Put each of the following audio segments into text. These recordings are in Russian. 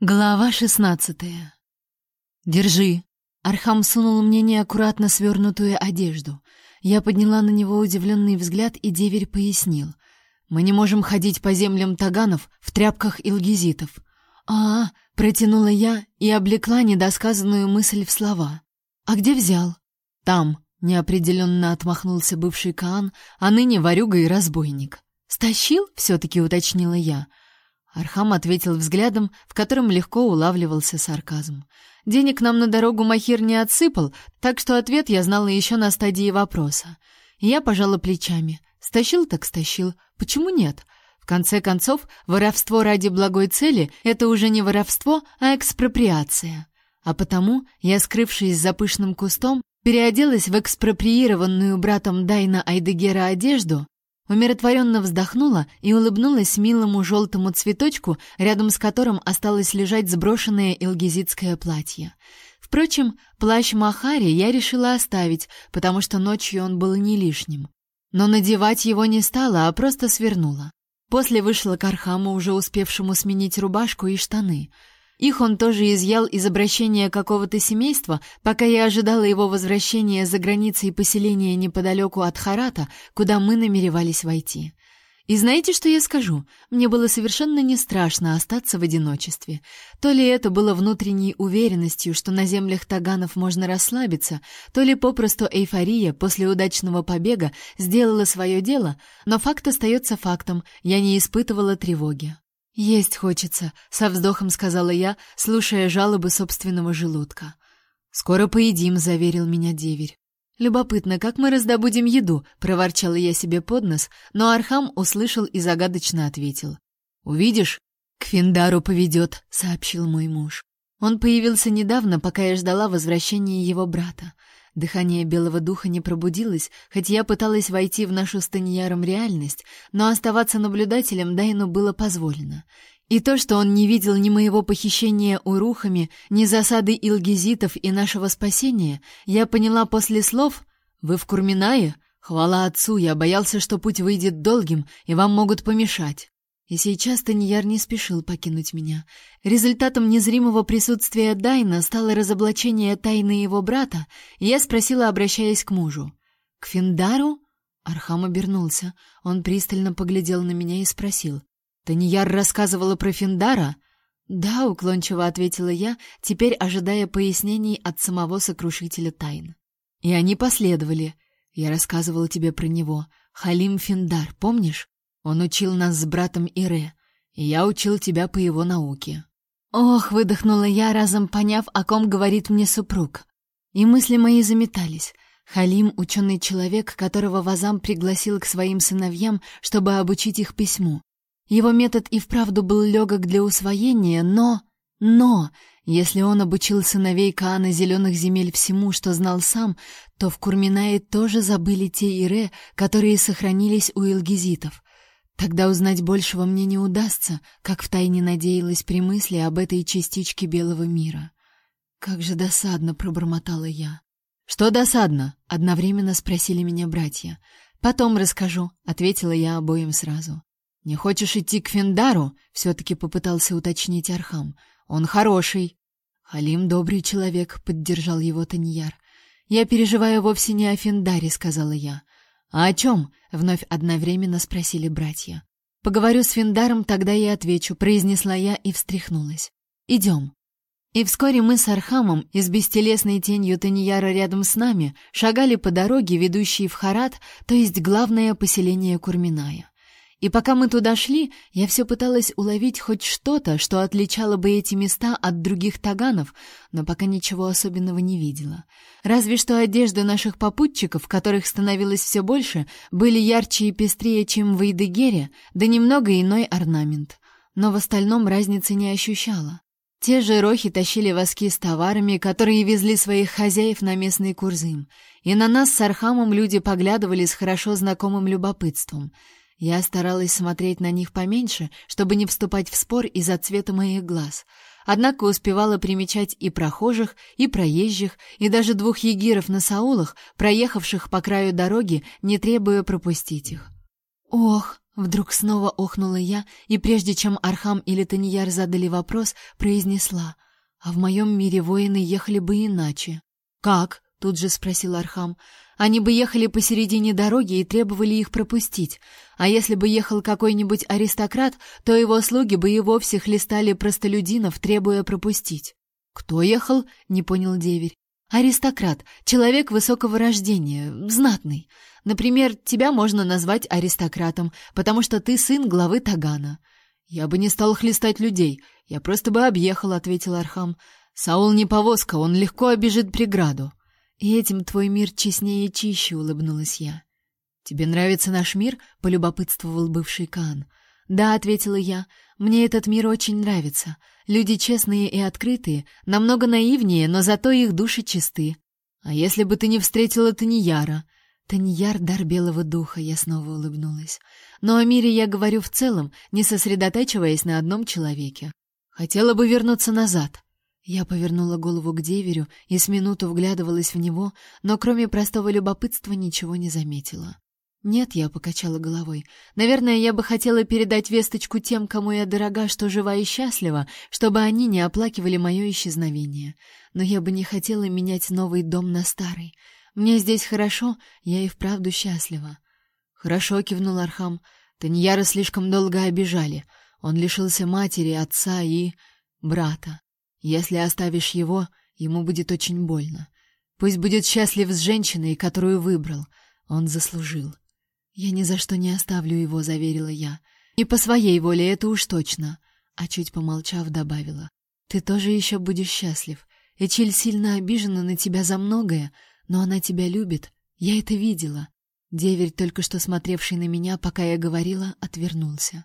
Глава шестнадцатая. Держи. Архам сунул мне неаккуратно свернутую одежду. Я подняла на него удивленный взгляд, и деверь пояснил: "Мы не можем ходить по землям таганов в тряпках илгизитов". А, протянула я и облекла недосказанную мысль в слова. А где взял? Там, неопределенно отмахнулся бывший Каан, а ныне ворюга и разбойник. Стащил? все таки уточнила я. Архам ответил взглядом, в котором легко улавливался сарказм. Денег нам на дорогу Махир не отсыпал, так что ответ я знала еще на стадии вопроса. Я пожала плечами. Стащил так стащил. Почему нет? В конце концов, воровство ради благой цели — это уже не воровство, а экспроприация. А потому я, скрывшись за пышным кустом, переоделась в экспроприированную братом Дайна Айдегера одежду, Умиротворенно вздохнула и улыбнулась милому желтому цветочку, рядом с которым осталось лежать сброшенное илгизитское платье. Впрочем, плащ Махари я решила оставить, потому что ночью он был не лишним. Но надевать его не стала, а просто свернула. После вышла к Архаму, уже успевшему сменить рубашку и штаны — их он тоже изъял из обращения какого-то семейства, пока я ожидала его возвращения за границей поселения неподалеку от Харата, куда мы намеревались войти. И знаете, что я скажу? Мне было совершенно не страшно остаться в одиночестве. То ли это было внутренней уверенностью, что на землях таганов можно расслабиться, то ли попросту эйфория после удачного побега сделала свое дело, но факт остается фактом, я не испытывала тревоги. «Есть хочется», — со вздохом сказала я, слушая жалобы собственного желудка. «Скоро поедим», — заверил меня деверь. «Любопытно, как мы раздобудем еду?» — проворчала я себе под нос, но Архам услышал и загадочно ответил. «Увидишь, к Финдару поведет», — сообщил мой муж. Он появился недавно, пока я ждала возвращения его брата. Дыхание белого духа не пробудилось, хоть я пыталась войти в нашу с реальность, но оставаться наблюдателем Дайну было позволено. И то, что он не видел ни моего похищения урухами, ни засады илгизитов и нашего спасения, я поняла после слов «Вы в Курминае? Хвала отцу, я боялся, что путь выйдет долгим, и вам могут помешать». И сейчас Таньяр не спешил покинуть меня. Результатом незримого присутствия Дайна стало разоблачение тайны его брата, и я спросила, обращаясь к мужу. «К Финдару?» Архам обернулся. Он пристально поглядел на меня и спросил. «Таньяр рассказывала про Финдара?» «Да», — уклончиво ответила я, теперь ожидая пояснений от самого сокрушителя тайн. И они последовали. Я рассказывала тебе про него. Халим Финдар, помнишь? Он учил нас с братом Ире, и я учил тебя по его науке. Ох, выдохнула я, разом поняв, о ком говорит мне супруг. И мысли мои заметались. Халим — ученый человек, которого Вазам пригласил к своим сыновьям, чтобы обучить их письму. Его метод и вправду был легок для усвоения, но... Но! Если он обучил сыновей Каана зеленых земель всему, что знал сам, то в Курминае тоже забыли те Ире, которые сохранились у илгизитов. Тогда узнать большего мне не удастся, как втайне надеялась при мысли об этой частичке белого мира. Как же досадно пробормотала я. Что досадно? одновременно спросили меня братья. Потом расскажу, ответила я обоим сразу. Не хочешь идти к Финдару? все таки попытался уточнить Архам. Он хороший. Халим добрый человек, поддержал его Таньяр. Я переживаю вовсе не о Финдаре, сказала я. «А о чем?» — вновь одновременно спросили братья. «Поговорю с Финдаром, тогда и отвечу», — произнесла я и встряхнулась. «Идем». И вскоре мы с Архамом и с бестелесной тенью Таньяра рядом с нами шагали по дороге, ведущей в Харат, то есть главное поселение Курминая. И пока мы туда шли, я все пыталась уловить хоть что-то, что отличало бы эти места от других таганов, но пока ничего особенного не видела. Разве что одежды наших попутчиков, которых становилось все больше, были ярче и пестрее, чем в Эйдегере, да немного иной орнамент. Но в остальном разницы не ощущала. Те же рохи тащили воски с товарами, которые везли своих хозяев на местный Курзым. И на нас с Архамом люди поглядывали с хорошо знакомым любопытством — я старалась смотреть на них поменьше, чтобы не вступать в спор из-за цвета моих глаз. Однако успевала примечать и прохожих, и проезжих, и даже двух егиров на саулах, проехавших по краю дороги, не требуя пропустить их. Ох, Вдруг снова охнула я, и прежде чем Архам или Таньяр задали вопрос, произнесла: "А в моем мире воины ехали бы иначе". "Как?" Тут же спросил Архам. "Они бы ехали посередине дороги и требовали их пропустить. А если бы ехал какой-нибудь аристократ, то его слуги бы и вовсе хлестали простолюдинов, требуя пропустить". "Кто ехал?" не понял деверь. Аристократ, человек высокого рождения, знатный. Например, тебя можно назвать аристократом, потому что ты сын главы Тагана. Я бы не стал хлестать людей, я просто бы объехал, ответил Архам. Саул не повозка, он легко обежит преграду. И этим твой мир честнее и чище, улыбнулась я. Тебе нравится наш мир? полюбопытствовал бывший Каан. Да, ответила я. Мне этот мир очень нравится. Люди честные и открытые, намного наивнее, но зато их души чисты. А если бы ты не встретила Таньяра? Таньяр — дар белого духа, я снова улыбнулась. Но о мире я говорю в целом, не сосредотачиваясь на одном человеке. Хотела бы вернуться назад. Я повернула голову к деверю и с минуту вглядывалась в него, но кроме простого любопытства ничего не заметила. «Нет», — я покачала головой. «Наверное, я бы хотела передать весточку тем, кому я дорога, что жива и счастлива, чтобы они не оплакивали мое исчезновение. Но я бы не хотела менять новый дом на старый. Мне здесь хорошо, я и вправду счастлива». «Хорошо», — кивнул Архам. «Таньяра слишком долго обижали. Он лишился матери, отца и... брата. Если оставишь его, ему будет очень больно. Пусть будет счастлив с женщиной, которую выбрал. Он заслужил». «Я ни за что не оставлю его», — заверила я. «Не по своей воле, это уж точно». А чуть помолчав, добавила. «Ты тоже еще будешь счастлив. Эчиль сильно обижена на тебя за многое, но она тебя любит. Я это видела». Деверь, только что смотревший на меня, пока я говорила, отвернулся.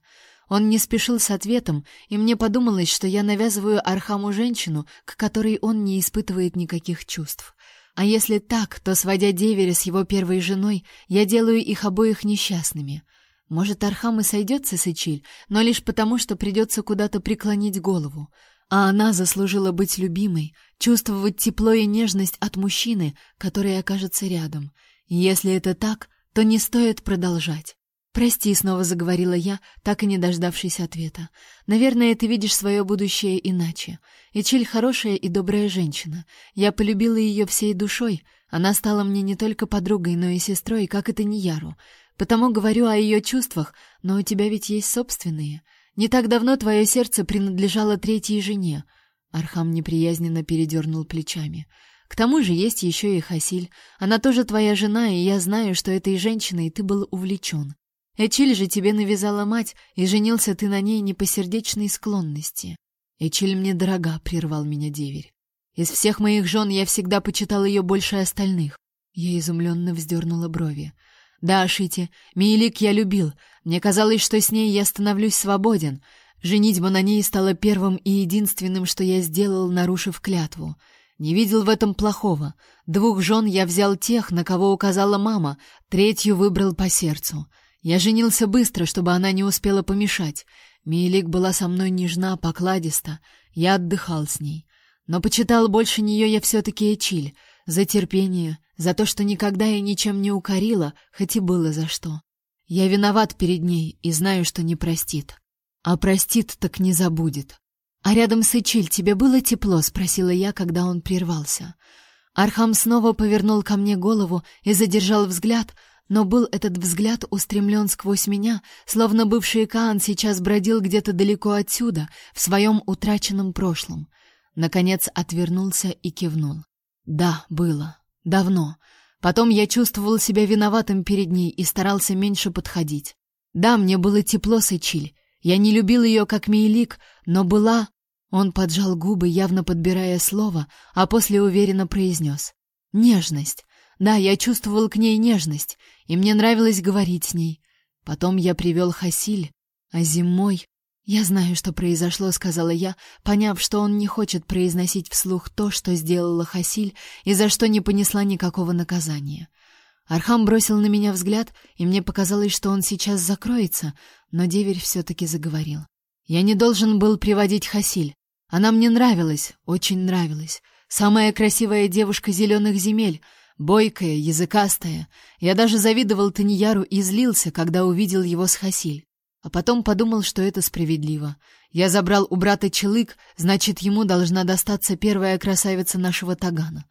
Он не спешил с ответом, и мне подумалось, что я навязываю Архаму женщину, к которой он не испытывает никаких чувств. А если так, то, сводя деверя с его первой женой, я делаю их обоих несчастными. Может, Архам и сойдется с Ичиль, но лишь потому, что придется куда-то преклонить голову. А она заслужила быть любимой, чувствовать тепло и нежность от мужчины, который окажется рядом. Если это так, то не стоит продолжать. «Прости», — снова заговорила я, так и не дождавшись ответа. «Наверное, ты видишь свое будущее иначе. Ичиль хорошая и добрая женщина. Я полюбила ее всей душой. Она стала мне не только подругой, но и сестрой, как это не Яру. Потому говорю о ее чувствах, но у тебя ведь есть собственные. Не так давно твое сердце принадлежало третьей жене». Архам неприязненно передернул плечами. «К тому же есть еще и Хасиль. Она тоже твоя жена, и я знаю, что этой женщиной ты был увлечен. Эчиль же тебе навязала мать, и женился ты на ней не по сердечной склонности. Эчиль мне дорога, прервал меня деверь. Из всех моих жен я всегда почитал ее больше остальных. Я изумленно вздернула брови. Да, Шити, Милик я любил. Мне казалось, что с ней я становлюсь свободен. Женитьба на ней стала первым и единственным, что я сделал, нарушив клятву. Не видел в этом плохого. Двух жен я взял тех, на кого указала мама, третью выбрал по сердцу. Я женился быстро, чтобы она не успела помешать. Милик была со мной нежна, покладиста. Я отдыхал с ней. Но почитал больше нее я все-таки Эчиль. За терпение, за то, что никогда меня ничем не укорила, хоть и было за что. Я виноват перед ней и знаю, что не простит. А простит, так не забудет. А рядом с Эчиль тебе было тепло, спросила я, когда он прервался. Архам снова повернул ко мне голову и задержал взгляд, но был этот взгляд устремлен сквозь меня, словно бывший Каан сейчас бродил где-то далеко отсюда, в своем утраченном прошлом. Наконец отвернулся и кивнул. Да, было. Давно. Потом я чувствовал себя виноватым перед ней и старался меньше подходить. Да, мне было тепло с Эчиль. Я не любил ее как Мейлик, но была... Он поджал губы, явно подбирая слово, а после уверенно произнес. Нежность. Да, я чувствовал к ней нежность, и мне нравилось говорить с ней. Потом я привел Хасиль, а зимой... «Я знаю, что произошло», — сказала я, поняв, что он не хочет произносить вслух то, что сделала Хасиль, и за что не понесла никакого наказания. Архам бросил на меня взгляд, и мне показалось, что он сейчас закроется, но деверь все-таки заговорил. «Я не должен был приводить Хасиль. Она мне нравилась, очень нравилась. Самая красивая девушка зеленых земель, бойкая, языкастая. Я даже завидовал Таньяру и злился, когда увидел его с Хасиль. А потом подумал, что это справедливо. Я забрал у брата челык, значит, ему должна достаться первая красавица нашего Тагана.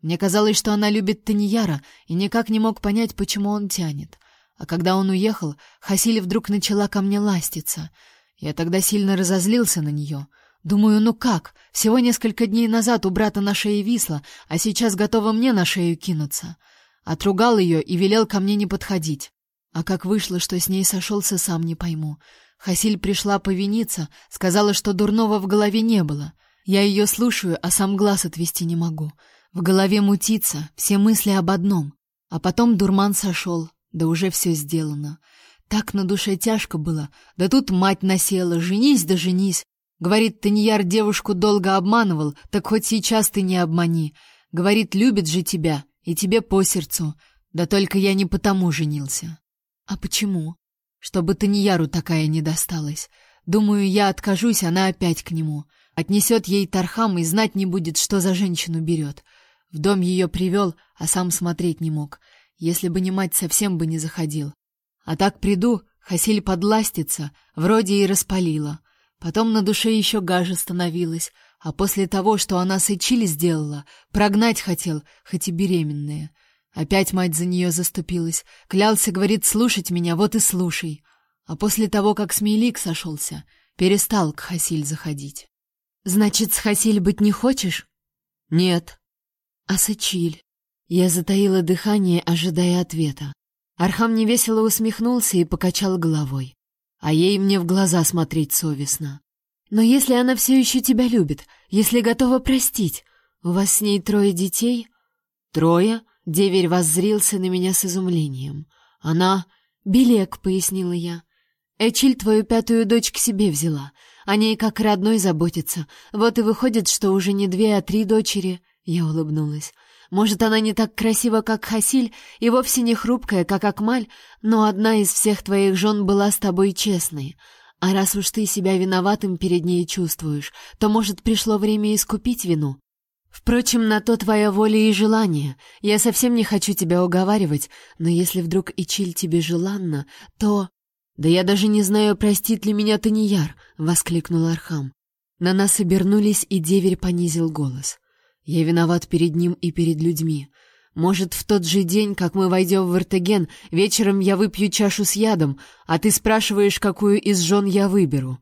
Мне казалось, что она любит Таньяра, и никак не мог понять, почему он тянет. А когда он уехал, Хасиль вдруг начала ко мне ластиться. Я тогда сильно разозлился на нее. Думаю, ну как? Всего несколько дней назад у брата на шее висла, а сейчас готова мне на шею кинуться. Отругал ее и велел ко мне не подходить. А как вышло, что с ней сошелся, сам не пойму. Хасиль пришла повиниться, сказала, что дурного в голове не было. Я ее слушаю, а сам глаз отвести не могу. В голове мутится, все мысли об одном. А потом дурман сошел, да уже все сделано. Так на душе тяжко было. Да тут мать насела, женись да женись. Говорит, Таньяр девушку долго обманывал, так хоть сейчас ты не обмани. Говорит, любит же тебя, и тебе по сердцу. Да только я не потому женился. А почему? Чтобы Таньяру такая не досталась. Думаю, я откажусь, она опять к нему. Отнесет ей Тархам и знать не будет, что за женщину берет. В дом ее привел, а сам смотреть не мог. Если бы не мать, совсем бы не заходил. А так приду, Хасиль подластится, вроде и распалила. Потом на душе еще гаже становилось, а после того, что она с Эчили сделала, прогнать хотел, хоть и беременная. Опять мать за нее заступилась. Клялся, говорит, слушать меня, вот и слушай. А после того, как Смейлик сошелся, перестал к Хасиль заходить. Значит, с Хасиль быть не хочешь? Нет. А Сачиль? Я затаила дыхание, ожидая ответа. Архам невесело усмехнулся и покачал головой. А ей мне в глаза смотреть совестно. Но если она все еще тебя любит, если готова простить, у вас с ней трое детей? Трое? Деверь воззрился на меня с изумлением. Она... «Белек», — пояснила я. «Эчиль твою пятую дочь к себе взяла. О ней как родной заботится. Вот и выходит, что уже не две, а три дочери». Я улыбнулась. «Может, она не так красива, как Хасиль, и вовсе не хрупкая, как Акмаль, но одна из всех твоих жен была с тобой честной. А раз уж ты себя виноватым перед ней чувствуешь, то, может, пришло время искупить вину?» Впрочем, на то твоя воля и желание. Я совсем не хочу тебя уговаривать, но если вдруг Ичиль тебе желанна, то... Да я даже не знаю, простит ли меня Таньяр, воскликнул Архам. На нас обернулись, и деверь понизил голос. Я виноват перед ним и перед людьми. Может, в тот же день, как мы войдем в Вертеген, вечером я выпью чашу с ядом, а ты спрашиваешь, какую из жен я выберу.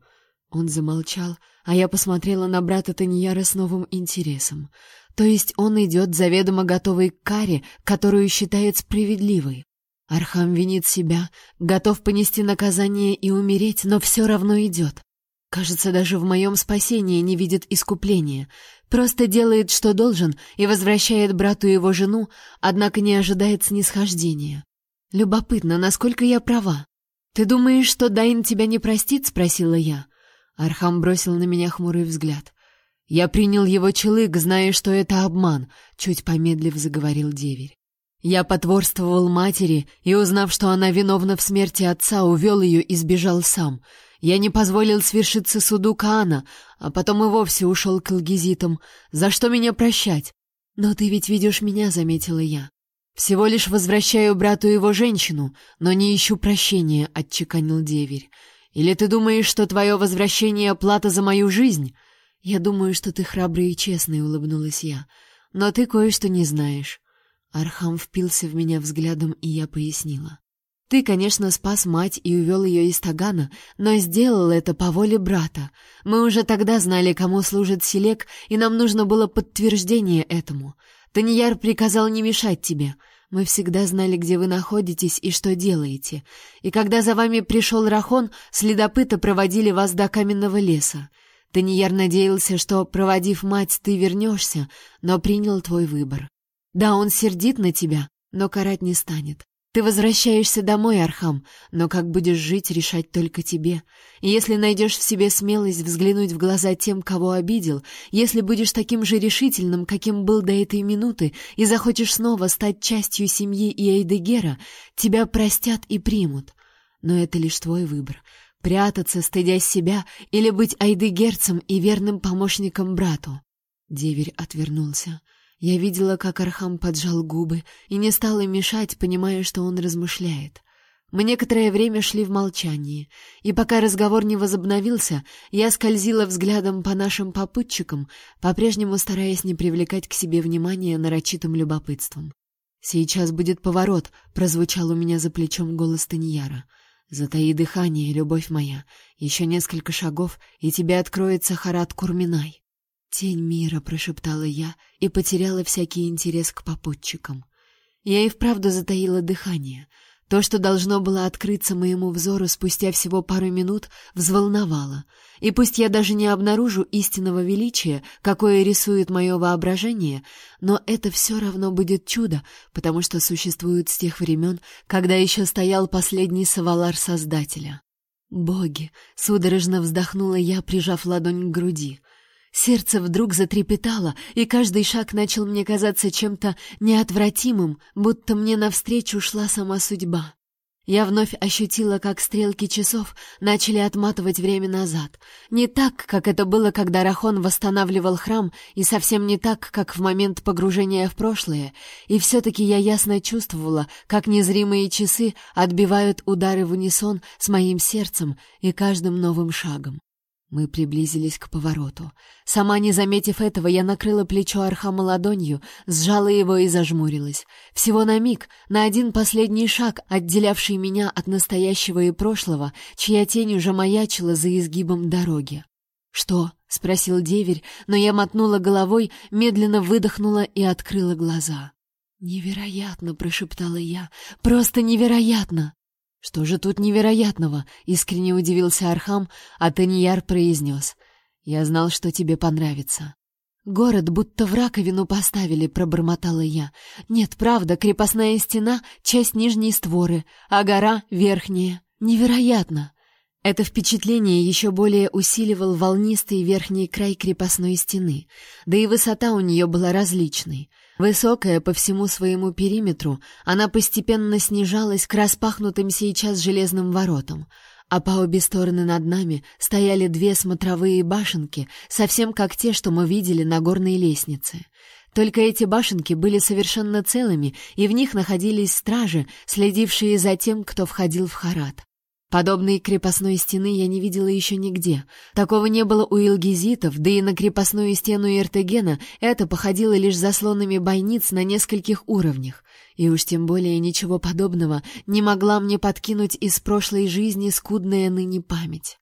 Он замолчал, а я посмотрела на брата Таньяра с новым интересом. То есть он идет заведомо готовый к каре, которую считает справедливой. Архам винит себя, готов понести наказание и умереть, но все равно идет. Кажется, даже в моем спасении не видит искупления. Просто делает, что должен, и возвращает брату его жену, однако не ожидает снисхождения. Любопытно, насколько я права. «Ты думаешь, что Дайн тебя не простит?» — спросила я. Архам бросил на меня хмурый взгляд. Я принял его челык, зная, что это обман, чуть помедлив заговорил деверь. Я потворствовал матери и, узнав, что она виновна в смерти отца, увел ее и сбежал сам. Я не позволил свершиться суду Каана, а потом и вовсе ушел к алгизитам. За что меня прощать? Но ты ведь видишь меня, заметила я. Всего лишь возвращаю брату его женщину, но не ищу прощения, отчеканил деверь. Или ты думаешь, что твое возвращение — плата за мою жизнь? Я думаю, что ты храбрый и честный, — улыбнулась я. Но ты кое-что не знаешь. Архам впился в меня взглядом, и я пояснила. Ты, конечно, спас мать и увел ее из Тагана, но сделал это по воле брата. Мы уже тогда знали, кому служит Селек, и нам нужно было подтверждение этому. Таньяр приказал не мешать тебе. Мы всегда знали, где вы находитесь и что делаете. И когда за вами пришел Рахон, следопыты проводили вас до каменного леса. Таньяр надеялся, что, проводив мать, ты вернешься, но принял твой выбор. Да, он сердит на тебя, но карать не станет. Ты возвращаешься домой, Архам, но как будешь жить, решать только тебе. Если найдешь в себе смелость взглянуть в глаза тем, кого обидел, если будешь таким же решительным, каким был до этой минуты, и захочешь снова стать частью семьи и Айдегера, тебя простят и примут. Но это лишь твой выбор — прятаться, стыдясь себя, или быть Айдегерцем и верным помощником брату. Деверь отвернулся. Я видела, как Архам поджал губы и не стала мешать, понимая, что он размышляет. Мы некоторое время шли в молчании, и пока разговор не возобновился, я скользила взглядом по нашим попутчикам, по-прежнему стараясь не привлекать к себе внимания нарочитым любопытством. «Сейчас будет поворот», — прозвучал у меня за плечом голос Таньяра. «Затаи дыхание, любовь моя. Еще несколько шагов, и тебе откроется Харат Курминай». «Тень мира», — прошептала я и потеряла всякий интерес к попутчикам. Я и вправду затаила дыхание — то, что должно было открыться моему взору спустя всего пару минут, взволновало. И пусть я даже не обнаружу истинного величия, какое рисует мое воображение, но это все равно будет чудо, потому что существует с тех времен, когда еще стоял последний савалар Создателя. «Боги!» — судорожно вздохнула я, прижав ладонь к груди. Сердце вдруг затрепетало, и каждый шаг начал мне казаться чем-то неотвратимым, будто мне навстречу шла сама судьба. Я вновь ощутила, как стрелки часов начали отматывать время назад. Не так, как это было, когда Рахон восстанавливал храм, и совсем не так, как в момент погружения в прошлое. И все-таки я ясно чувствовала, как незримые часы отбивают удары в унисон с моим сердцем и каждым новым шагом. Мы приблизились к повороту. Сама не заметив этого, я накрыла плечо Архама ладонью, сжала его и зажмурилась. Всего на миг, на один последний шаг, отделявший меня от настоящего и прошлого, чья тень уже маячила за изгибом дороги. «Что?» — спросил деверь, но я мотнула головой, медленно выдохнула и открыла глаза. «Невероятно!» — прошептала я. «Просто невероятно!» «Что же тут невероятного?» — искренне удивился Архам, а Таньяр произнес. «Я знал, что тебе понравится». «Город будто в раковину поставили», — пробормотала я. «Нет, правда, крепостная стена — часть нижней створы, а гора — верхняя. Невероятно!» Это впечатление еще более усиливал волнистый верхний край крепостной стены, да и высота у нее была различной — Высокая по всему своему периметру, она постепенно снижалась к распахнутым сейчас железным воротам, а по обе стороны над нами стояли две смотровые башенки, совсем как те, что мы видели на горной лестнице. Только эти башенки были совершенно целыми, и в них находились стражи, следившие за тем, кто входил в Харат. Подобной крепостной стены я не видела еще нигде. Такого не было у илгизитов, да и на крепостную стену Иртегена это походило лишь заслонами бойниц на нескольких уровнях. И уж тем более ничего подобного не могла мне подкинуть из прошлой жизни скудная ныне память.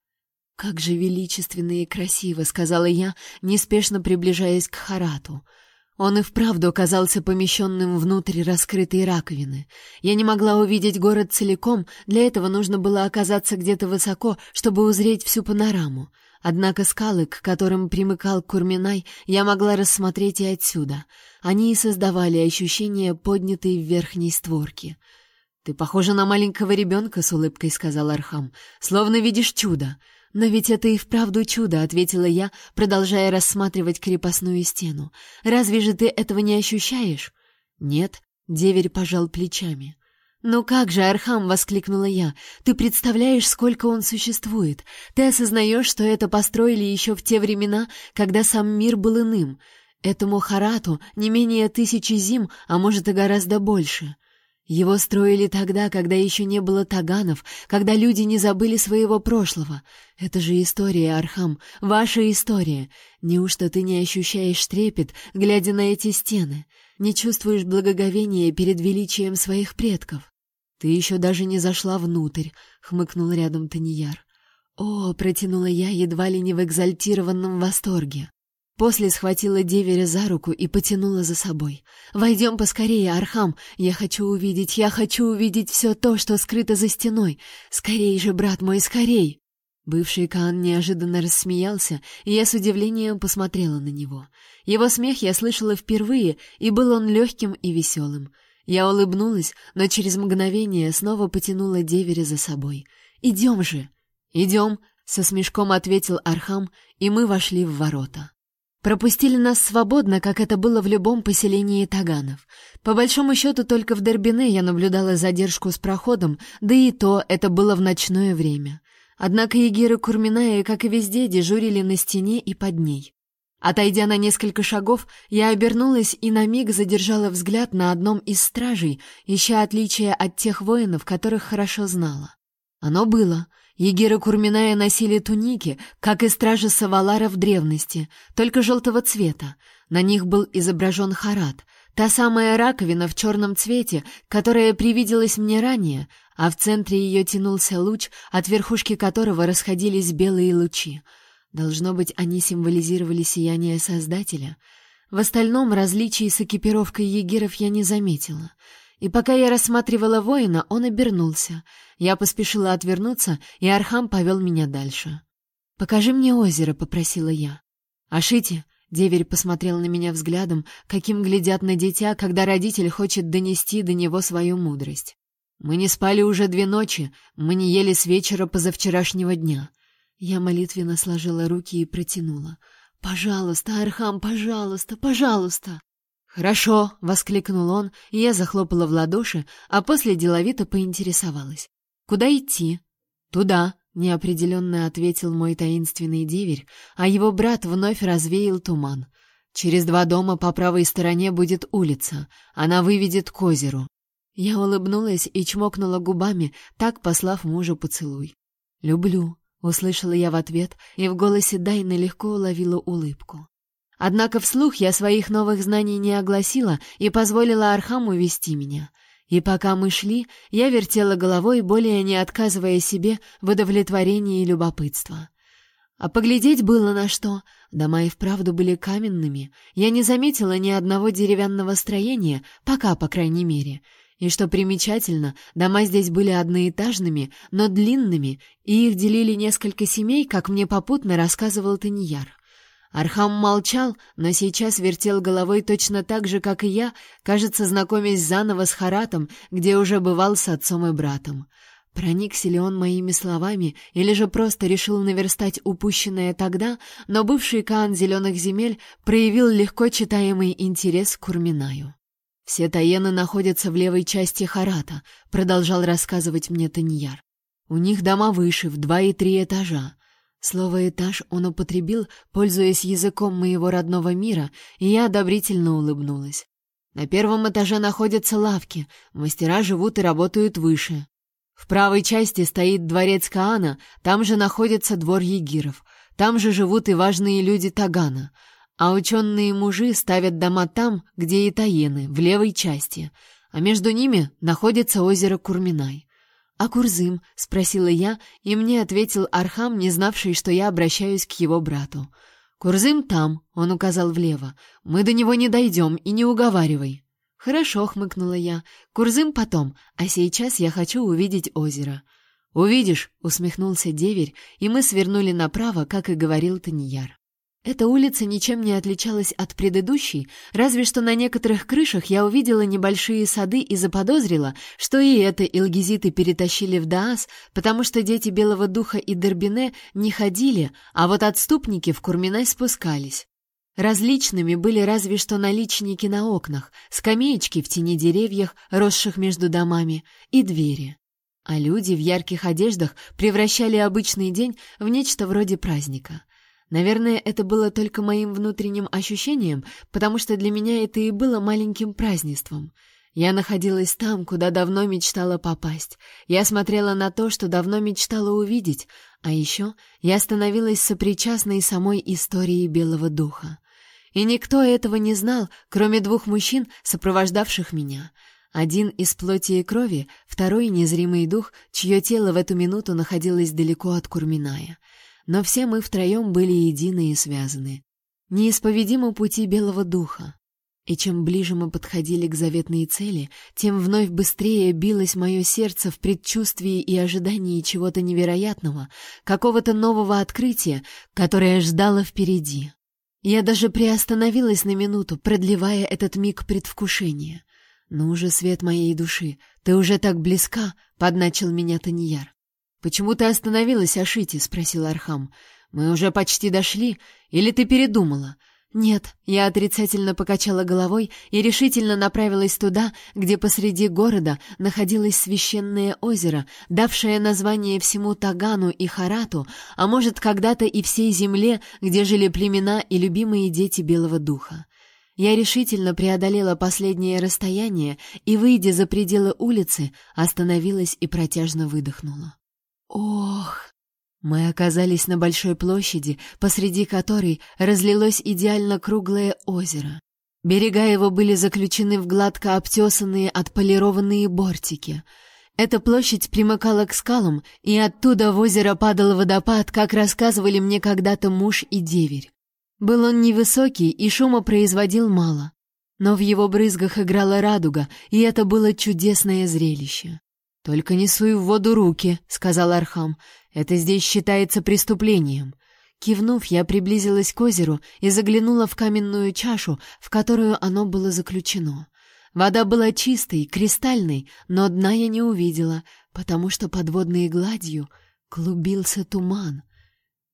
«Как же величественно и красиво!» — сказала я, неспешно приближаясь к Харату — он и вправду оказался помещенным внутрь раскрытой раковины. Я не могла увидеть город целиком, для этого нужно было оказаться где-то высоко, чтобы узреть всю панораму. Однако скалы, к которым примыкал Курминай, я могла рассмотреть и отсюда. Они и создавали ощущение поднятой верхней створки. «Ты похожа на маленького ребенка», — с улыбкой сказал Архам, — «словно видишь чудо». «Но ведь это и вправду чудо», — ответила я, продолжая рассматривать крепостную стену. «Разве же ты этого не ощущаешь?» «Нет», — деверь пожал плечами. «Ну как же, Архам!» — воскликнула я. «Ты представляешь, сколько он существует? Ты осознаешь, что это построили еще в те времена, когда сам мир был иным? Этому Харату не менее тысячи зим, а может и гораздо больше. Его строили тогда, когда еще не было таганов, когда люди не забыли своего прошлого. Это же история, Архам, ваша история. Неужто ты не ощущаешь трепет, глядя на эти стены? Не чувствуешь благоговения перед величием своих предков? Ты еще даже не зашла внутрь, хмыкнул рядом Таньяр. О, протянула я едва ли не в экзальтированном восторге. После схватила деверя за руку и потянула за собой. «Войдем поскорее, Архам! Я хочу увидеть, я хочу увидеть все то, что скрыто за стеной! Скорей же, брат мой, скорей!» Бывший Каан неожиданно рассмеялся, и я с удивлением посмотрела на него. Его смех я слышала впервые, и был он легким и веселым. Я улыбнулась, но через мгновение снова потянула деверя за собой. «Идем же!» «Идем!» — со смешком ответил Архам, и мы вошли в ворота. Пропустили нас свободно, как это было в любом поселении таганов. По большому счету, только в Дербине я наблюдала задержку с проходом, да и то это было в ночное время. Однако егеры Курминая, как и везде, дежурили на стене и под ней. Отойдя на несколько шагов, я обернулась и на миг задержала взгляд на одном из стражей, ища отличия от тех воинов, которых хорошо знала. Оно было. Егеры Курминая носили туники, как и стражи Савалара в древности, только желтого цвета. На них был изображен Харат, та самая раковина в черном цвете, которая привиделась мне ранее, а в центре ее тянулся луч, от верхушки которого расходились белые лучи — Должно быть, они символизировали сияние Создателя. В остальном различий с экипировкой ягиров я не заметила. И пока я рассматривала воина, он обернулся. Я поспешила отвернуться, и Архам повел меня дальше. «Покажи мне озеро», — попросила я. «Ашити», — деверь посмотрел на меня взглядом, каким глядят на дитя, когда родитель хочет донести до него свою мудрость. «Мы не спали уже две ночи, мы не ели с вечера позавчерашнего дня». Я молитвенно сложила руки и протянула. «Пожалуйста, Архам, пожалуйста, пожалуйста!» «Хорошо!» — воскликнул он, и я захлопала в ладоши, а после деловито поинтересовалась. «Куда идти?» «Туда!» — неопределенно ответил мой таинственный деверь, а его брат вновь развеял туман. «Через два дома по правой стороне будет улица. Она выведет к озеру». Я улыбнулась и чмокнула губами, так послав мужу поцелуй. «Люблю», Услышала я в ответ, и в голосе Дайны легко уловила улыбку. Однако вслух я своих новых знаний не огласила и позволила Архаму вести меня. И пока мы шли, я вертела головой, более не отказывая себе в удовлетворении и любопытства. А поглядеть было на что. Дома и вправду были каменными. Я не заметила ни одного деревянного строения, пока, по крайней мере — и что примечательно, дома здесь были одноэтажными, но длинными, и их делили несколько семей, как мне попутно рассказывал Таньяр. Архам молчал, но сейчас вертел головой точно так же, как и я, кажется, знакомясь заново с Харатом, где уже бывал с отцом и братом. Проникся ли он моими словами, или же просто решил наверстать упущенное тогда, но бывший Каан Зеленых земель проявил легко читаемый интерес к Курминаю. «Все таены находятся в левой части Харата», — продолжал рассказывать мне Таньяр. «У них дома выше, в два и три этажа. Слово «этаж» он употребил, пользуясь языком моего родного мира, и я одобрительно улыбнулась. На первом этаже находятся лавки, мастера живут и работают выше. В правой части стоит дворец Каана, там же находится двор егиров, там же живут и важные люди Тагана — а ученые мужи ставят дома там, где и таены, в левой части, а между ними находится озеро Курминай. «А Курзым?» — спросила я, и мне ответил Архам, не знавший, что я обращаюсь к его брату. «Курзым там», — он указал влево. «Мы до него не дойдем, и не уговаривай». «Хорошо», — хмыкнула я. «Курзым потом, а сейчас я хочу увидеть озеро». «Увидишь», — усмехнулся деверь, и мы свернули направо, как и говорил Таньяр. Эта улица ничем не отличалась от предыдущей, разве что на некоторых крышах я увидела небольшие сады и заподозрила, что и это илгизиты перетащили в Даас, потому что дети Белого Духа и Дербине не ходили, а вот отступники в Курминай спускались. Различными были разве что наличники на окнах, скамеечки в тени деревьях, росших между домами, и двери. А люди в ярких одеждах превращали обычный день в нечто вроде праздника — Наверное, это было только моим внутренним ощущением, потому что для меня это и было маленьким празднеством. Я находилась там, куда давно мечтала попасть. Я смотрела на то, что давно мечтала увидеть, а еще я становилась сопричастной самой истории Белого Духа. И никто этого не знал, кроме двух мужчин, сопровождавших меня. Один из плоти и крови, второй — незримый дух, чье тело в эту минуту находилось далеко от Курминая — но все мы втроем были едины и связаны. Неисповедимы пути Белого Духа. И чем ближе мы подходили к заветной цели, тем вновь быстрее билось мое сердце в предчувствии и ожидании чего-то невероятного, какого-то нового открытия, которое ждало впереди. Я даже приостановилась на минуту, продлевая этот миг предвкушения. «Ну же, свет моей души, ты уже так близка», — подначил меня Таньяр. «Почему ты остановилась, Ашити?» — спросил Архам. «Мы уже почти дошли. Или ты передумала? Нет, я отрицательно покачала головой и решительно направилась туда, где посреди города находилось священное озеро, давшее название всему Тагану и Харату, а может, когда-то и всей земле, где жили племена и любимые дети Белого Духа. Я решительно преодолела последнее расстояние и, выйдя за пределы улицы, остановилась и протяжно выдохнула. Ох! Мы оказались на большой площади, посреди которой разлилось идеально круглое озеро. Берега его были заключены в гладко обтесанные отполированные бортики. Эта площадь примыкала к скалам, и оттуда в озеро падал водопад, как рассказывали мне когда-то муж и деверь. Был он невысокий и шума производил мало, но в его брызгах играла радуга, и это было чудесное зрелище. «Только не суй в воду руки», — сказал Архам. «Это здесь считается преступлением». Кивнув, я приблизилась к озеру и заглянула в каменную чашу, в которую оно было заключено. Вода была чистой, кристальной, но дна я не увидела, потому что под водной гладью клубился туман.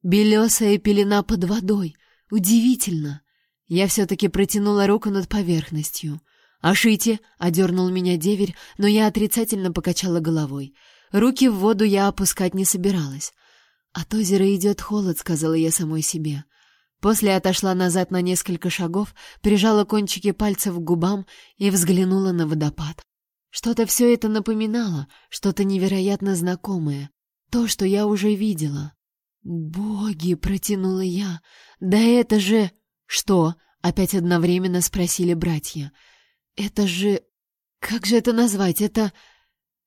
Белесая пелена под водой. Удивительно. Я все-таки протянула руку над поверхностью. «Ашите!» — одернул меня деверь, но я отрицательно покачала головой. Руки в воду я опускать не собиралась. «От озера идет холод», — сказала я самой себе. После отошла назад на несколько шагов, прижала кончики пальцев к губам и взглянула на водопад. Что-то все это напоминало, что-то невероятно знакомое, то, что я уже видела. «Боги!» — протянула я. «Да это же...» «Что?» — опять одновременно спросили братья. Это же... Как же это назвать? Это...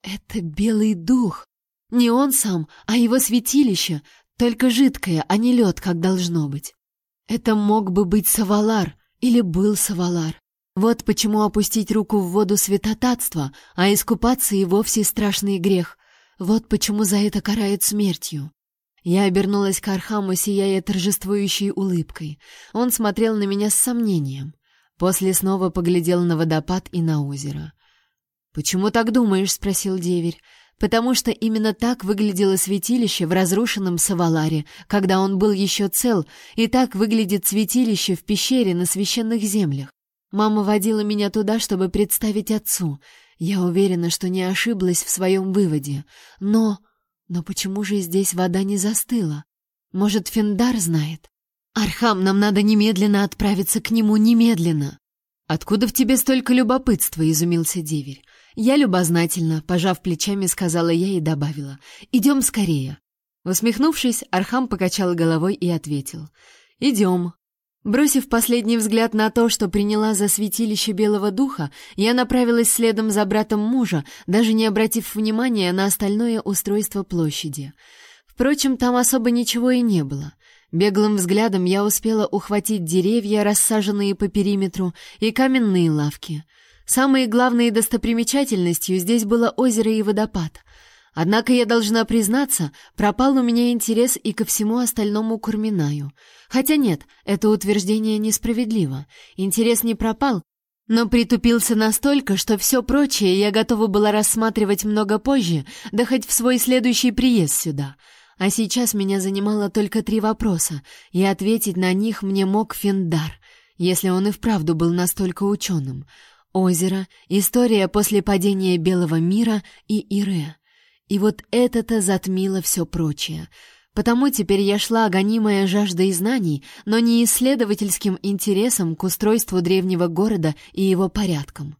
Это белый дух. Не он сам, а его святилище, только жидкое, а не лед, как должно быть. Это мог бы быть Савалар или был Савалар. Вот почему опустить руку в воду святотатство, а искупаться и вовсе страшный грех. Вот почему за это карают смертью. Я обернулась к Архаму, сияя торжествующей улыбкой. Он смотрел на меня с сомнением. После снова поглядел на водопад и на озеро. «Почему так думаешь?» — спросил деверь. «Потому что именно так выглядело святилище в разрушенном Саваларе, когда он был еще цел, и так выглядит святилище в пещере на священных землях. Мама водила меня туда, чтобы представить отцу. Я уверена, что не ошиблась в своем выводе. Но... Но почему же здесь вода не застыла? Может, Финдар знает? «Архам, нам надо немедленно отправиться к нему, немедленно!» «Откуда в тебе столько любопытства?» — изумился деверь. Я любознательна, пожав плечами, сказала я и добавила. «Идем скорее!» Усмехнувшись, Архам покачал головой и ответил. «Идем!» Бросив последний взгляд на то, что приняла за святилище Белого Духа, я направилась следом за братом мужа, даже не обратив внимания на остальное устройство площади. Впрочем, там особо ничего и не было. Беглым взглядом я успела ухватить деревья, рассаженные по периметру, и каменные лавки. Самой главной достопримечательностью здесь было озеро и водопад. Однако я должна признаться, пропал у меня интерес и ко всему остальному Курминаю. Хотя нет, это утверждение несправедливо. Интерес не пропал, но притупился настолько, что все прочее я готова была рассматривать много позже, да хоть в свой следующий приезд сюда — а сейчас меня занимало только три вопроса, и ответить на них мне мог Финдар, если он и вправду был настолько ученым. Озеро, история после падения Белого мира и Ире. И вот это-то затмило все прочее. Потому теперь я шла гонимая жаждой знаний, но не исследовательским интересом к устройству древнего города и его порядкам.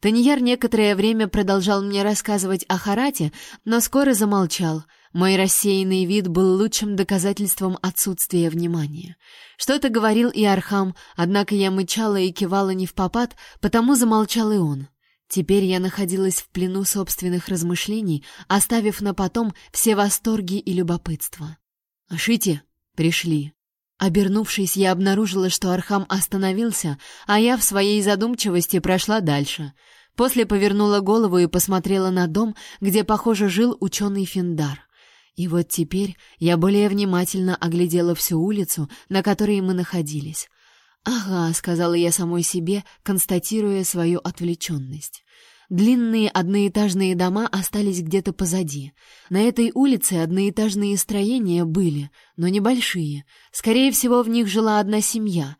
Таньяр некоторое время продолжал мне рассказывать о Харате, но скоро замолчал — мой рассеянный вид был лучшим доказательством отсутствия внимания. Что-то говорил и Архам, однако я мычала и кивала невпопад, потому замолчал и он. Теперь я находилась в плену собственных размышлений, оставив на потом все восторги и любопытство. «Ашити!» «Пришли!» Обернувшись, я обнаружила, что Архам остановился, а я в своей задумчивости прошла дальше. После повернула голову и посмотрела на дом, где, похоже, жил ученый Финдар. И вот теперь я более внимательно оглядела всю улицу, на которой мы находились. «Ага», — сказала я самой себе, констатируя свою отвлеченность. Длинные одноэтажные дома остались где-то позади. На этой улице одноэтажные строения были, но небольшие. Скорее всего, в них жила одна семья.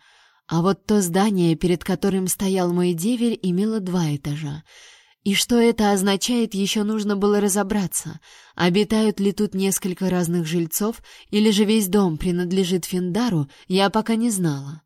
А вот то здание, перед которым стоял мой деверь, имело два этажа. И что это означает, еще нужно было разобраться. Обитают ли тут несколько разных жильцов, или же весь дом принадлежит Финдару, я пока не знала.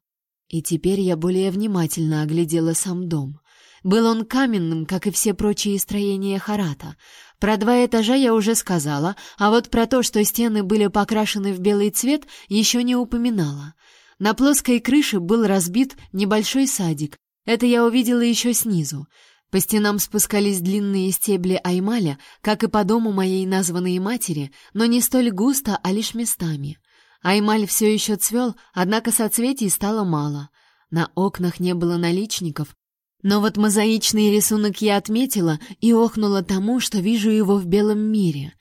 И теперь я более внимательно оглядела сам дом. Был он каменным, как и все прочие строения Харата. Про два этажа я уже сказала, а вот про то, что стены были покрашены в белый цвет, еще не упоминала. На плоской крыше был разбит небольшой садик. Это я увидела еще снизу. По стенам спускались длинные стебли аймаля, как и по дому моей названной матери, но не столь густо, а лишь местами. Аймаль все еще цвел, однако соцветий стало мало. На окнах не было наличников, но вот мозаичный рисунок я отметила и охнула тому, что вижу его в белом мире.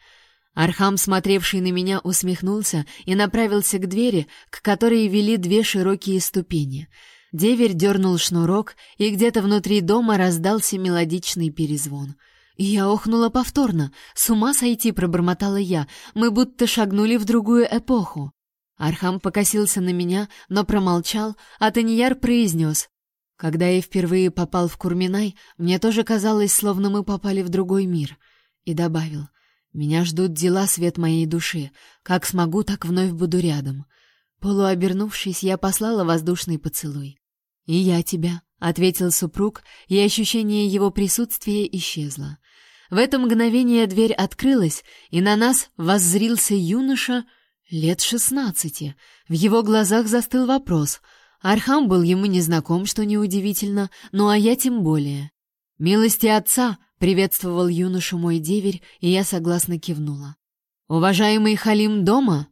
Архам, смотревший на меня, усмехнулся и направился к двери, к которой вели две широкие ступени. Деверь дернул шнурок, и где-то внутри дома раздался мелодичный перезвон. я охнула повторно. С ума сойти, пробормотала я. Мы будто шагнули в другую эпоху. Архам покосился на меня, но промолчал, а Таньяр произнес. Когда я впервые попал в Курминай, мне тоже казалось, словно мы попали в другой мир. И добавил. Меня ждут дела, свет моей души. Как смогу, так вновь буду рядом. Полуобернувшись, я послала воздушный поцелуй. «И я тебя», — ответил супруг, и ощущение его присутствия исчезло. В это мгновение дверь открылась, и на нас воззрился юноша лет шестнадцати. В его глазах застыл вопрос. Архам был ему незнаком, что неудивительно, ну а я тем более. «Милости отца!» — приветствовал юношу мой деверь, и я согласно кивнула. «Уважаемый Халим дома?»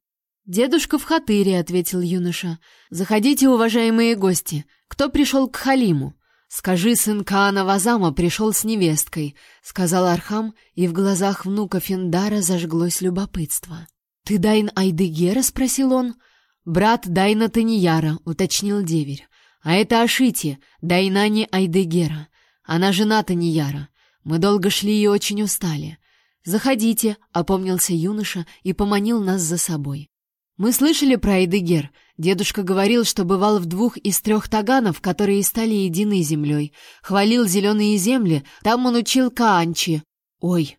«Дедушка в хатыре», — ответил юноша. «Заходите, уважаемые гости. Кто пришел к Халиму?» «Скажи, сын Каана Вазама пришел с невесткой», — сказал Архам, и в глазах внука Финдара зажглось любопытство. «Ты Дайн Айдегера?» — спросил он. «Брат Дайна Таньяра», — уточнил деверь. «А это Ашити, Дайнани Айдегера. Она жена Таньяра. Мы долго шли и очень устали. Заходите, опомнился юноша и поманил нас за собой. Мы слышали про Айдегер. Дедушка говорил, что бывал в двух из трех таганов, которые стали единой землей. Хвалил зеленые земли, там он учил Каанчи. Ой.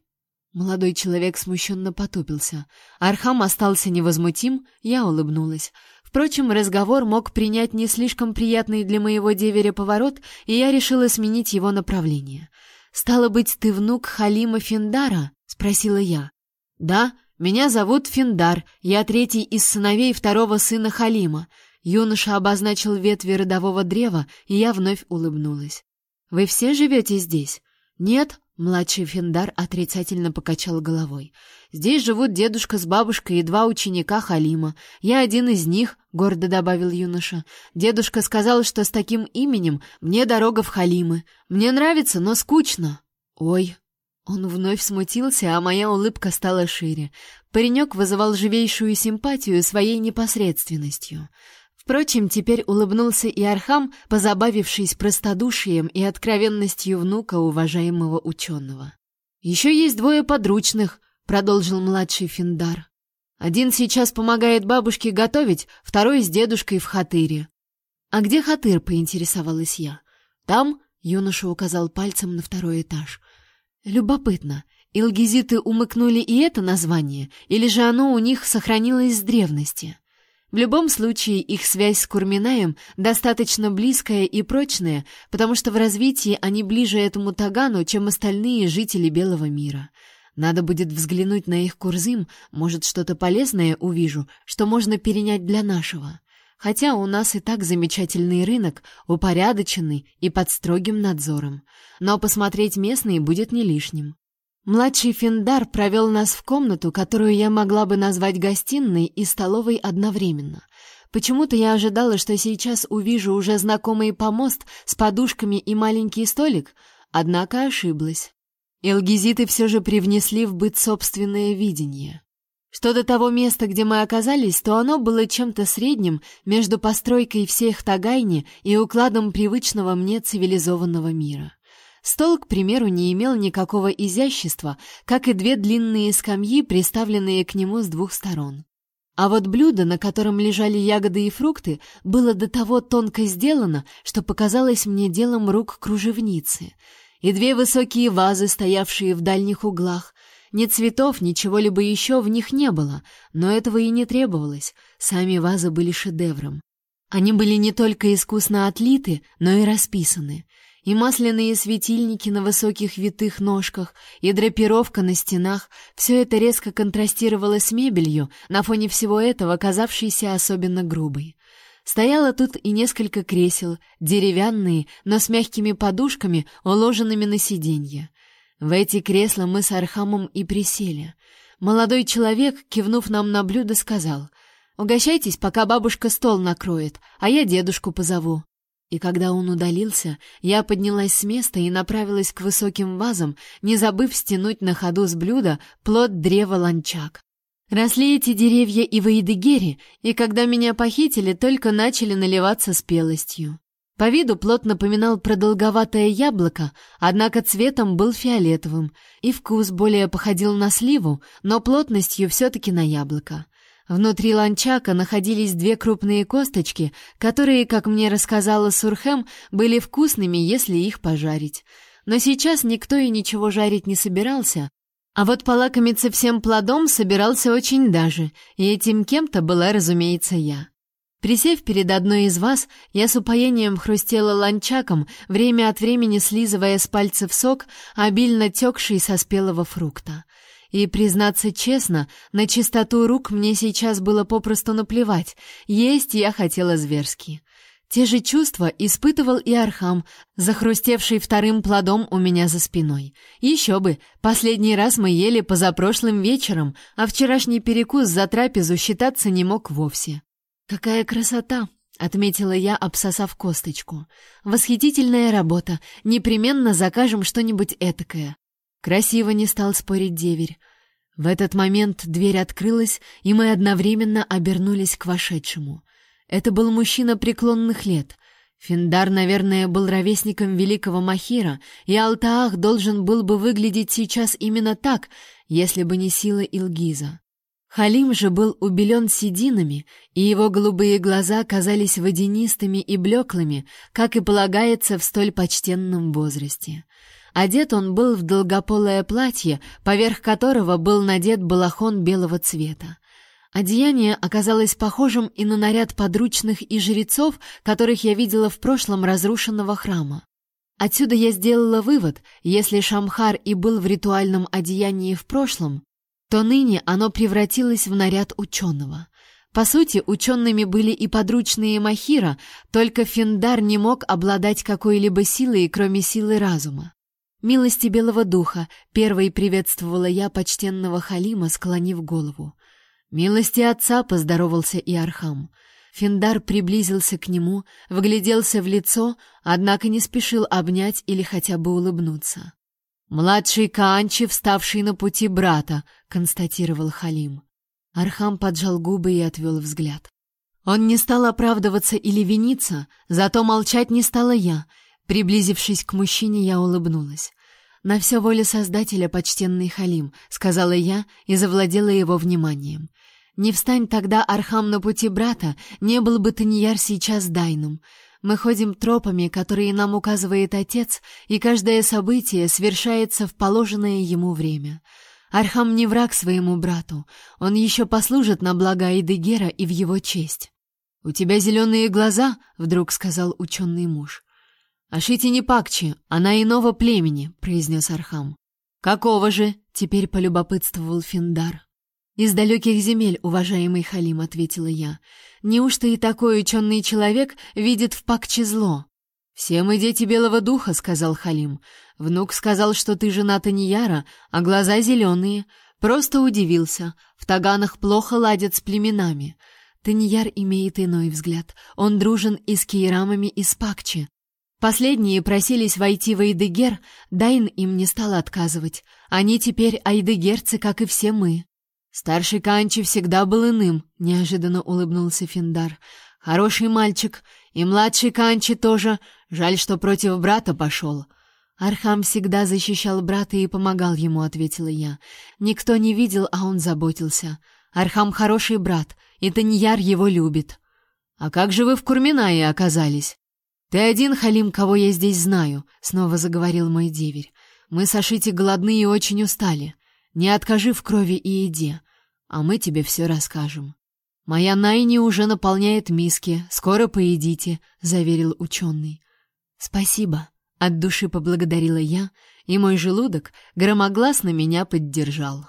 Молодой человек смущенно потупился. Архам остался невозмутим, я улыбнулась. Впрочем, разговор мог принять не слишком приятный для моего деверя поворот, и я решила сменить его направление. «Стало быть, ты внук Халима Финдара?» — спросила я. «Да, меня зовут Финдар, я третий из сыновей второго сына Халима». Юноша обозначил ветви родового древа, и я вновь улыбнулась. «Вы все живете здесь?» «Нет», — младший Финдар отрицательно покачал головой. «Здесь живут дедушка с бабушкой и два ученика Халима. Я один из них», — гордо добавил юноша. «Дедушка сказал, что с таким именем мне дорога в Халимы. Мне нравится, но скучно». «Ой». Он вновь смутился, а моя улыбка стала шире. Паренек вызывал живейшую симпатию своей непосредственностью. Впрочем, теперь улыбнулся и Архам, позабавившись простодушием и откровенностью внука уважаемого ученого. «Еще есть двое подручных», — продолжил младший Финдар. «Один сейчас помогает бабушке готовить, второй с дедушкой в хатыре». «А где хатыр?» — поинтересовалась я. «Там», — юноша указал пальцем на второй этаж. «Любопытно, илгизиты умыкнули и это название, или же оно у них сохранилось с древности?» В любом случае, их связь с Курминаем достаточно близкая и прочная, потому что в развитии они ближе этому Тагану, чем остальные жители Белого мира. Надо будет взглянуть на их курзым, может, что-то полезное увижу, что можно перенять для нашего. Хотя у нас и так замечательный рынок, упорядоченный и под строгим надзором. Но посмотреть местные будет не лишним. Младший Финдар провел нас в комнату, которую я могла бы назвать гостиной и столовой одновременно. Почему-то я ожидала, что сейчас увижу уже знакомый помост с подушками и маленький столик, однако ошиблась. Элгизиты все же привнесли в быт собственное видение. Что до того места, где мы оказались, то оно было чем-то средним между постройкой всех Тагайни и укладом привычного мне цивилизованного мира. Стол, к примеру, не имел никакого изящества, как и две длинные скамьи, приставленные к нему с двух сторон. А вот блюдо, на котором лежали ягоды и фрукты, было до того тонко сделано, что показалось мне делом рук кружевницы. И две высокие вазы, стоявшие в дальних углах. Ни цветов, ничего либо еще в них не было, но этого и не требовалось. Сами вазы были шедевром. Они были не только искусно отлиты, но и расписаны и масляные светильники на высоких витых ножках, и драпировка на стенах — все это резко контрастировало с мебелью, на фоне всего этого казавшейся особенно грубой. Стояло тут и несколько кресел, деревянные, но с мягкими подушками, уложенными на сиденье. В эти кресла мы с Архамом и присели. Молодой человек, кивнув нам на блюдо, сказал — Угощайтесь, пока бабушка стол накроет, а я дедушку позову. И когда он удалился, я поднялась с места и направилась к высоким вазам, не забыв стянуть на ходу с блюда плод древа ланчак. Росли эти деревья и в Эйдегере, и когда меня похитили, только начали наливаться спелостью. По виду плод напоминал продолговатое яблоко, однако цветом был фиолетовым, и вкус более походил на сливу, но плотностью все-таки на яблоко. Внутри ланчака находились две крупные косточки, которые, как мне рассказала Сурхем, были вкусными, если их пожарить. Но сейчас никто и ничего жарить не собирался, а вот полакомиться всем плодом собирался очень даже, и этим кем-то была, разумеется, я. Присев перед одной из ваз, я с упоением хрустела ланчаком, время от времени слизывая с пальцев сок, обильно текший со спелого фрукта. И, признаться честно, на чистоту рук мне сейчас было попросту наплевать, есть я хотела зверски. Те же чувства испытывал и Архам, захрустевший вторым плодом у меня за спиной. Еще бы, последний раз мы ели позапрошлым вечером, а вчерашний перекус за трапезу считаться не мог вовсе. «Какая красота!» — отметила я, обсосав косточку. «Восхитительная работа. Непременно закажем что-нибудь этакое. Красиво не стал спорить деверь. В этот момент дверь открылась, и мы одновременно обернулись к вошедшему. Это был мужчина преклонных лет. Финдар, наверное, был ровесником великого Махира, и Алтаах должен был бы выглядеть сейчас именно так, если бы не сила Илгиза. Халим же был убелен сединами, и его голубые глаза казались водянистыми и блеклыми, как и полагается в столь почтенном возрасте. Одет он был в долгополое платье, поверх которого был надет балахон белого цвета. Одеяние оказалось похожим и на наряд подручных и жрецов, которых я видела в прошлом разрушенного храма. Отсюда я сделала вывод, если Шамхар и был в ритуальном одеянии в прошлом, то ныне оно превратилось в наряд ученого. По сути, учеными были и подручные Махира, только Финдар не мог обладать какой-либо силой, кроме силы разума. «Милости белого духа!» — первой приветствовала я почтенного Халима, склонив голову. «Милости отца!» — поздоровался и Архам. Финдар приблизился к нему, вгляделся в лицо, однако не спешил обнять или хотя бы улыбнуться. «Младший Каанчи, вставший на пути брата», — констатировал Халим. Архам поджал губы и отвел взгляд. Он не стал оправдываться или виниться, зато молчать не стала я — Приблизившись к мужчине, я улыбнулась. «На все воле Создателя, почтенный Халим», — сказала я и завладела его вниманием. «Не встань тогда, Архам, на пути брата, не был бы Таньяр сейчас дайном. Мы ходим тропами, которые нам указывает Отец, и каждое событие свершается в положенное ему время. Архам не враг своему брату, он еще послужит на благо Айдегера и в его честь». «У тебя зеленые глаза», — вдруг сказал ученый муж. «Ашити не пакчи, она иного племени», — произнес Архам. «Какого же?» — теперь полюбопытствовал Финдар. «Из далеких земель, уважаемый Халим», — ответила я. «Неужто и такой ученый человек видит в пакче зло?» «Все мы дети Белого Духа», — сказал Халим. «Внук сказал, что ты жена Таньяра, а глаза зеленые. Просто удивился. В Таганах плохо ладят с племенами». Таньяр имеет иной взгляд. Он дружен и с кейрамами, и с пакче. Последние просились войти в Айдегер, Дайн им не стал отказывать. Они теперь айдегерцы, как и все мы. Старший Каанчи всегда был иным, неожиданно улыбнулся Финдар. Хороший мальчик, и младший Каанчи тоже. Жаль, что против брата пошел. Архам всегда защищал брата и помогал ему, ответила я. Никто не видел, а он заботился. Архам хороший брат, и Таньяр его любит. А как же вы в Курминае оказались? Ты один, Халим, кого я здесь знаю, снова заговорил мой деверь. Мы с Ашити голодны и очень устали. Не откажи в крови и еде, а мы тебе все расскажем. Моя Найни уже наполняет миски, скоро поедите, заверил ученый. Спасибо, от души поблагодарила я, и мой желудок громогласно меня поддержал.